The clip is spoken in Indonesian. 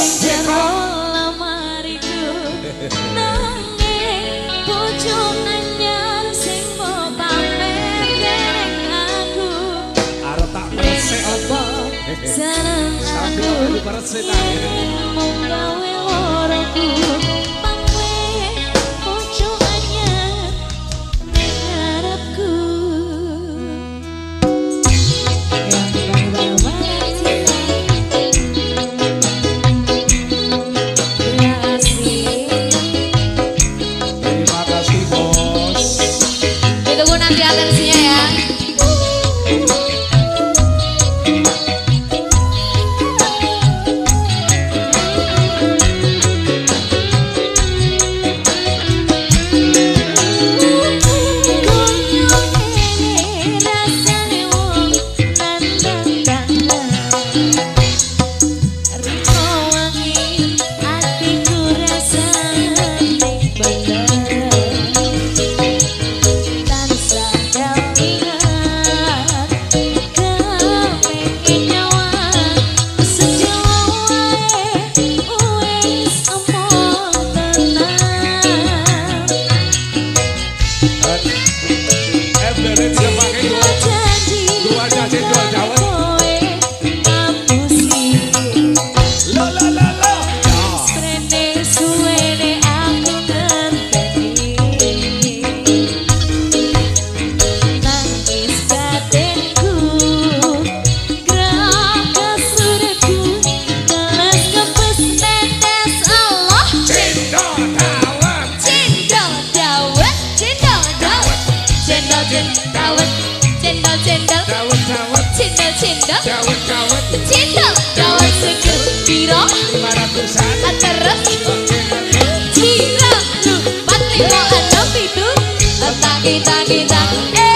jero lemariku nanging bojo anyar sing mau pamer dereng aku arep tak aku Mira cendol Dawet-dawet Cendol Dawet seger Piro Maratusan Terus Jirang Lu Empat lima enam itu Taki taki taki Eh